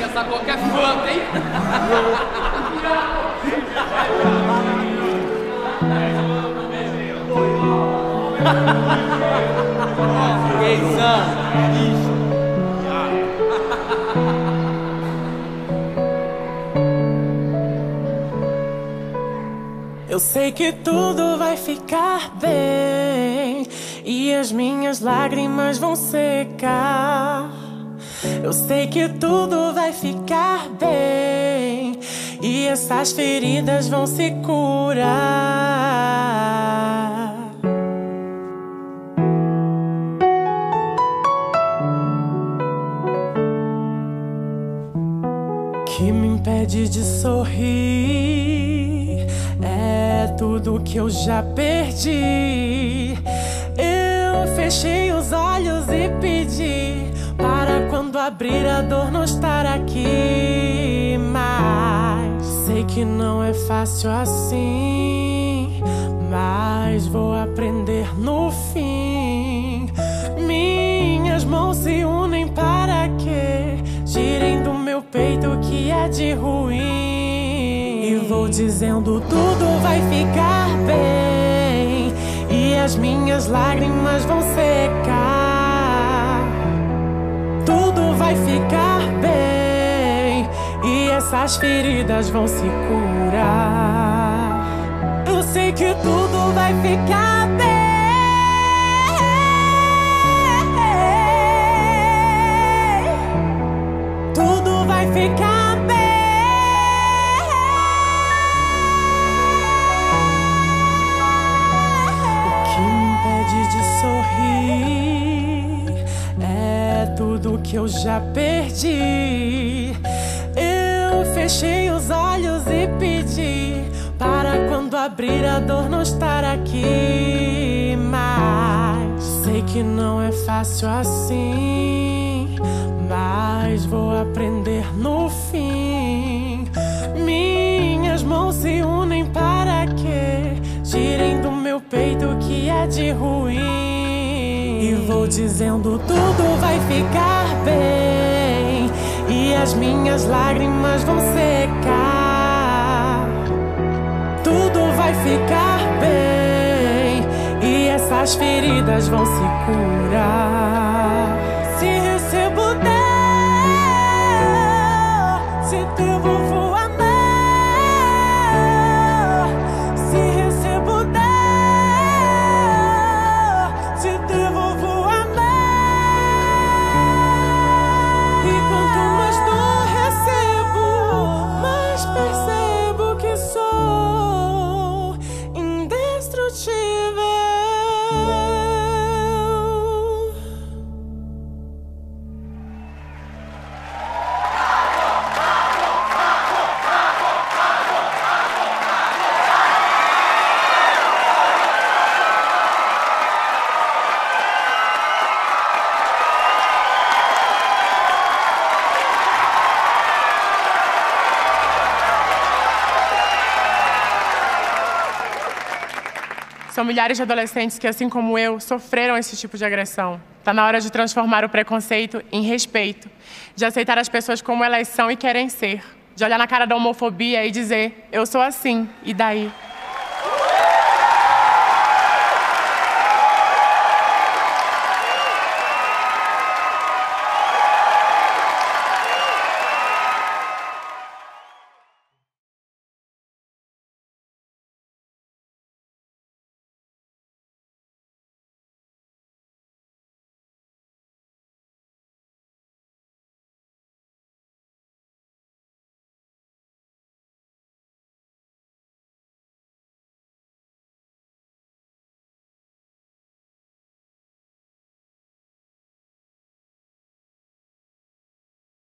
Essa coca é fanta, hein? Eu sei que tudo vai ficar bem e as minhas lágrimas vão secar. Eu sei que tudo vai ficar bem e essas feridas vão se curar. Que me impede de sorrir é tudo que eu já perdi. Eu fechei os olhos abrir a dor não estar aqui. Mas sei que não é fácil assim. Mas vou aprender no fim. Minhas mãos se unem para que girem do meu peito o que é de ruim. E vou dizendo tudo vai ficar bem. E as minhas lágrimas vão secar. Vai ficar bem. E essas feridas vão se curar. Eu sei que tudo vai ficar bem. Tudo que eu já perdi. Eu fechei os olhos e pedi para quando abrir a dor não estar aqui. Mas sei que não é fácil assim. Mas vou aprender no fim. Minhas mãos se unem para que girem do meu peito o que é de ruim. Vou dizendo tudo vai ficar bem. E as minhas lágrimas vão secar. Tudo vai ficar bem. E essas feridas vão se curar. São milhares de adolescentes que, assim como eu, sofreram esse tipo de agressão. Está na hora de transformar o preconceito em respeito, de aceitar as pessoas como elas são e querem ser, de olhar na cara da homofobia e dizer: eu sou assim, e daí?